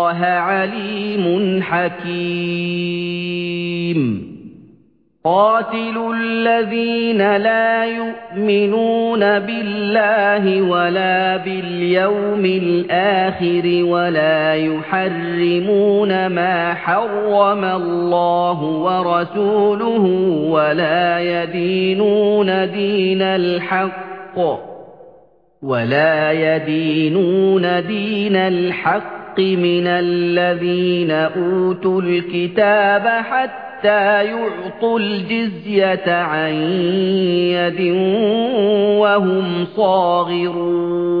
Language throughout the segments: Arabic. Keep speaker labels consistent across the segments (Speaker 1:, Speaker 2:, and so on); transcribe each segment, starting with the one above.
Speaker 1: اللَّهَ عَلِيمٌ حَكِيمٌ. قَاتِلُوا الَّذِينَ لَا يُؤْمِنُونَ بِاللَّهِ وَلَا بِالْيَوْمِ الْآخِرِ وَلَا يُحَرِّمُونَ مَا حَرَّمَ اللَّهُ وَرَسُولُهُ وَلَا يَدِينُونَ دِينَ الْحَقِّ مِنَ الَّذِينَ أُوتُوا الْكِتَابَ حَتَّىٰ يُعْطُوا الْجِزْيَةَ عَن يَدٍ وَهُمْ صَاغِرُونَ.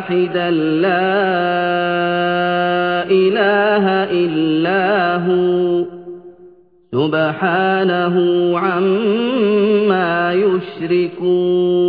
Speaker 1: وَاحِدًا لَّا إِلَٰهَ إِلَّا هُوَ ۚ سُبْحَانَهُ عَمَّا يُشْرِكُونَ